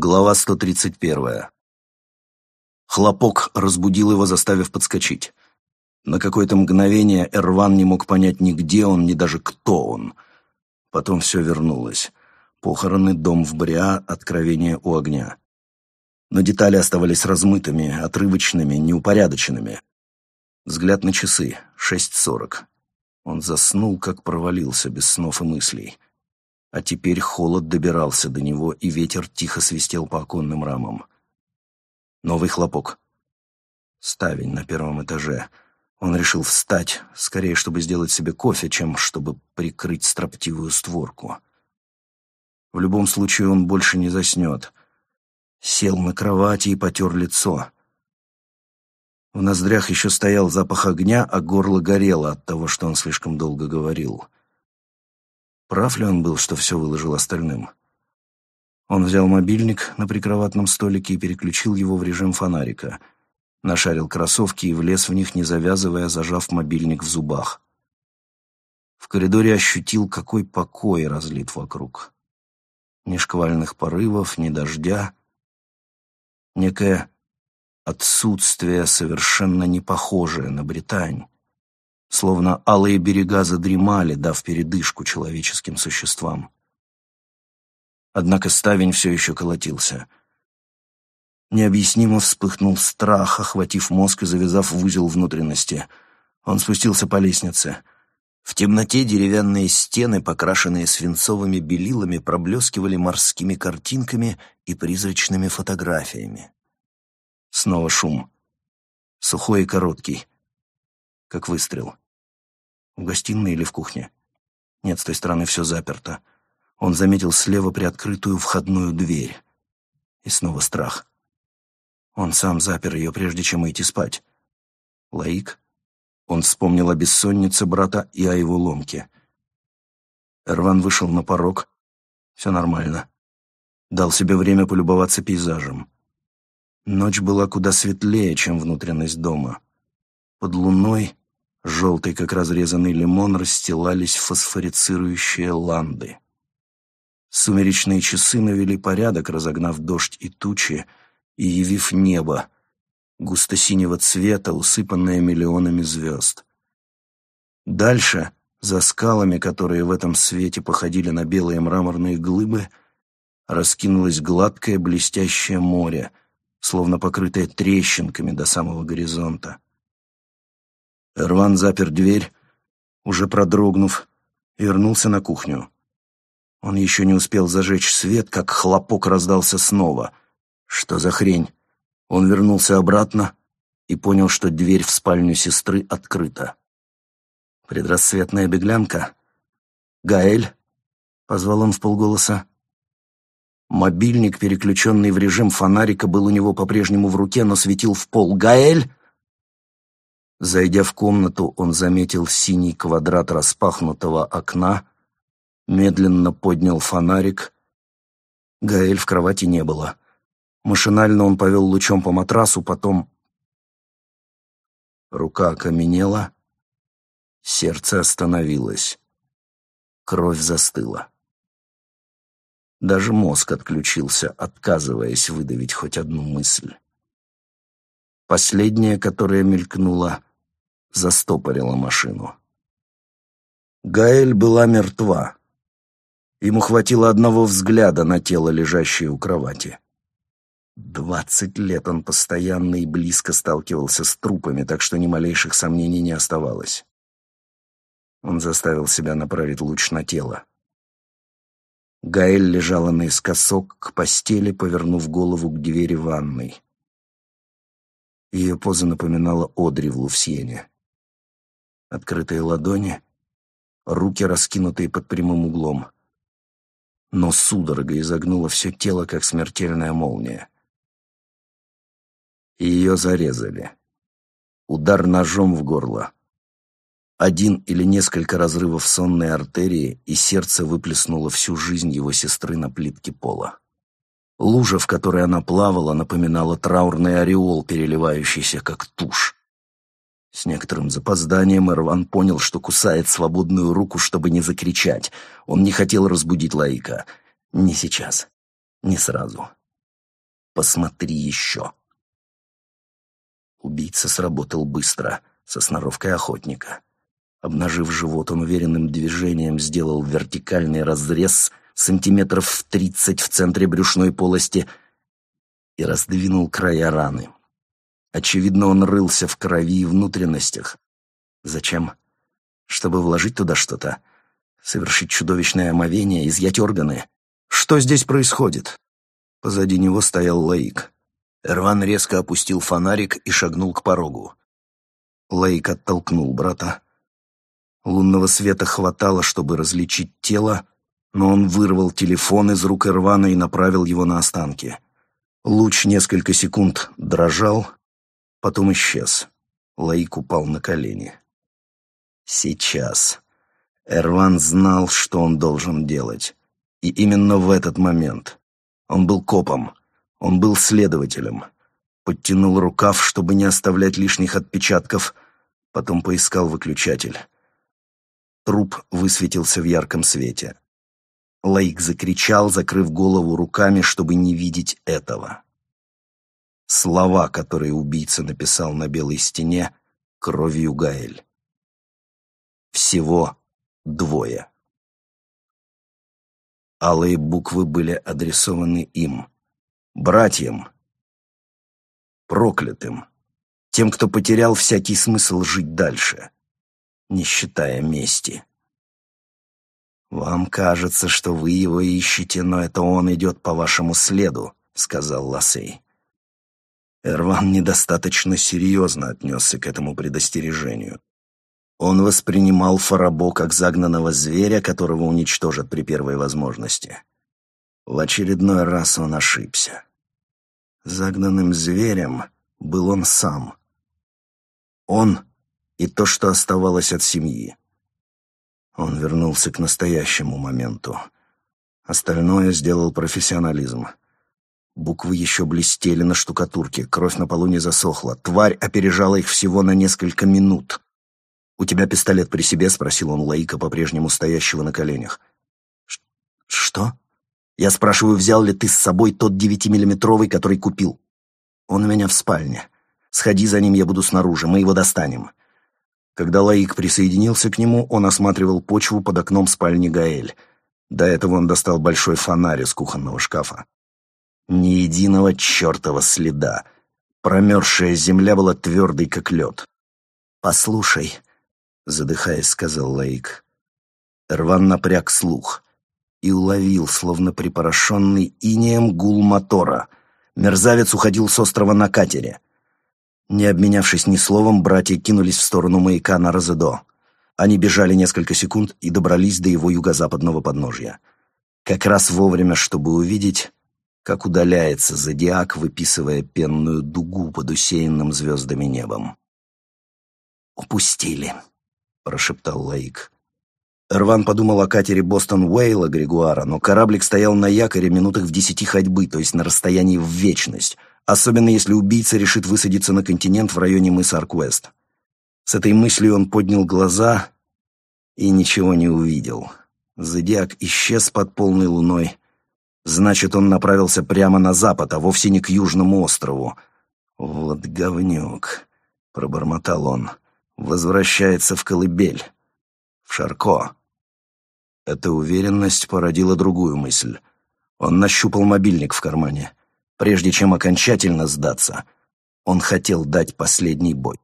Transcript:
Глава 131. Хлопок разбудил его, заставив подскочить. На какое-то мгновение Эрван не мог понять ни где он, ни даже кто он. Потом все вернулось. Похороны, дом в Бриа, откровение у огня. Но детали оставались размытыми, отрывочными, неупорядоченными. Взгляд на часы. Шесть сорок. Он заснул, как провалился, без снов и мыслей. А теперь холод добирался до него, и ветер тихо свистел по оконным рамам. Новый хлопок. Ставень на первом этаже. Он решил встать, скорее, чтобы сделать себе кофе, чем чтобы прикрыть строптивую створку. В любом случае он больше не заснет. Сел на кровати и потер лицо. В ноздрях еще стоял запах огня, а горло горело от того, что он слишком долго говорил. Прав ли он был, что все выложил остальным? Он взял мобильник на прикроватном столике и переключил его в режим фонарика. Нашарил кроссовки и влез в них, не завязывая, зажав мобильник в зубах. В коридоре ощутил, какой покой разлит вокруг. Ни шквальных порывов, ни дождя. Некое отсутствие, совершенно не похожее на Британь словно алые берега задремали, дав передышку человеческим существам. Однако ставень все еще колотился. Необъяснимо вспыхнул страх, охватив мозг и завязав в узел внутренности. Он спустился по лестнице. В темноте деревянные стены, покрашенные свинцовыми белилами, проблескивали морскими картинками и призрачными фотографиями. Снова шум. Сухой и короткий как выстрел. В гостиной или в кухне? Нет, с той стороны все заперто. Он заметил слева приоткрытую входную дверь. И снова страх. Он сам запер ее, прежде чем идти спать. Лаик? Он вспомнил о бессоннице брата и о его ломке. Эрван вышел на порог. Все нормально. Дал себе время полюбоваться пейзажем. Ночь была куда светлее, чем внутренность дома. Под луной Желтый, как разрезанный лимон, расстилались фосфорицирующие ланды. Сумеречные часы навели порядок, разогнав дождь и тучи, и явив небо, густо-синего цвета, усыпанное миллионами звезд. Дальше, за скалами, которые в этом свете походили на белые мраморные глыбы, раскинулось гладкое блестящее море, словно покрытое трещинками до самого горизонта. Эрван запер дверь, уже продрогнув, вернулся на кухню. Он еще не успел зажечь свет, как хлопок раздался снова. Что за хрень? Он вернулся обратно и понял, что дверь в спальню сестры открыта. «Предрассветная беглянка?» «Гаэль?» — позвал он вполголоса. Мобильник, переключенный в режим фонарика, был у него по-прежнему в руке, но светил в пол. «Гаэль?» Зайдя в комнату, он заметил синий квадрат распахнутого окна, медленно поднял фонарик. Гаэль в кровати не было. Машинально он повел лучом по матрасу, потом... Рука окаменела, сердце остановилось, кровь застыла. Даже мозг отключился, отказываясь выдавить хоть одну мысль. Последняя, которая мелькнула, застопорила машину. Гаэль была мертва. Ему хватило одного взгляда на тело, лежащее у кровати. Двадцать лет он постоянно и близко сталкивался с трупами, так что ни малейших сомнений не оставалось. Он заставил себя направить луч на тело. Гаэль лежала наискосок к постели, повернув голову к двери ванной. Ее поза напоминала Одри в Лувсьене открытые ладони, руки, раскинутые под прямым углом. Но судорога изогнула все тело, как смертельная молния. Ее зарезали. Удар ножом в горло. Один или несколько разрывов сонной артерии, и сердце выплеснуло всю жизнь его сестры на плитке пола. Лужа, в которой она плавала, напоминала траурный ореол, переливающийся как тушь. С некоторым запозданием Эрван понял, что кусает свободную руку, чтобы не закричать. Он не хотел разбудить Лаика. Не сейчас. Не сразу. посмотри еще. Убийца сработал быстро, со сноровкой охотника. Обнажив живот, он уверенным движением сделал вертикальный разрез сантиметров в тридцать в центре брюшной полости и раздвинул края раны. Очевидно, он рылся в крови и внутренностях. Зачем? Чтобы вложить туда что-то? Совершить чудовищное омовение, изъять органы? Что здесь происходит? Позади него стоял Лаик. Эрван резко опустил фонарик и шагнул к порогу. Лаик оттолкнул брата. Лунного света хватало, чтобы различить тело, но он вырвал телефон из рук Эрвана и направил его на останки. Луч несколько секунд дрожал, потом исчез. Лаик упал на колени. Сейчас. Эрван знал, что он должен делать. И именно в этот момент. Он был копом, он был следователем. Подтянул рукав, чтобы не оставлять лишних отпечатков, потом поискал выключатель. Труп высветился в ярком свете. Лаик закричал, закрыв голову руками, чтобы не видеть этого. Слова, которые убийца написал на белой стене, кровью Гаэль. Всего двое. Алые буквы были адресованы им, братьям, проклятым, тем, кто потерял всякий смысл жить дальше, не считая мести. «Вам кажется, что вы его ищете, но это он идет по вашему следу», — сказал Лассей. Эрван недостаточно серьезно отнесся к этому предостережению. Он воспринимал Фарабо как загнанного зверя, которого уничтожат при первой возможности. В очередной раз он ошибся. Загнанным зверем был он сам. Он и то, что оставалось от семьи. Он вернулся к настоящему моменту. Остальное сделал профессионализм. Буквы еще блестели на штукатурке, кровь на полу не засохла. Тварь опережала их всего на несколько минут. «У тебя пистолет при себе?» — спросил он Лаика, по-прежнему стоящего на коленях. «Что?» «Я спрашиваю, взял ли ты с собой тот девятимиллиметровый, который купил?» «Он у меня в спальне. Сходи за ним, я буду снаружи, мы его достанем». Когда Лаик присоединился к нему, он осматривал почву под окном спальни Гаэль. До этого он достал большой фонарь из кухонного шкафа. Ни единого чертова следа. Промерзшая земля была твердой, как лед. «Послушай», задыхаясь, сказал Лаик. Рван напряг слух и уловил, словно припорошенный инеем гул мотора. Мерзавец уходил с острова на катере. Не обменявшись ни словом, братья кинулись в сторону маяка на Розедо. Они бежали несколько секунд и добрались до его юго-западного подножья. Как раз вовремя, чтобы увидеть, как удаляется зодиак, выписывая пенную дугу под усеянным звездами небом. «Упустили», прошептал Лаик. Эрван подумал о катере Бостон Уэйла Григуара, но кораблик стоял на якоре минутах в десяти ходьбы, то есть на расстоянии в вечность, особенно если убийца решит высадиться на континент в районе мыса Арквест. С этой мыслью он поднял глаза и ничего не увидел. Зодиак исчез под полной луной. Значит, он направился прямо на запад, а вовсе не к южному острову. «Вот говнюк», — пробормотал он возвращается в колыбель, в Шарко. Эта уверенность породила другую мысль. Он нащупал мобильник в кармане. Прежде чем окончательно сдаться, он хотел дать последний бой.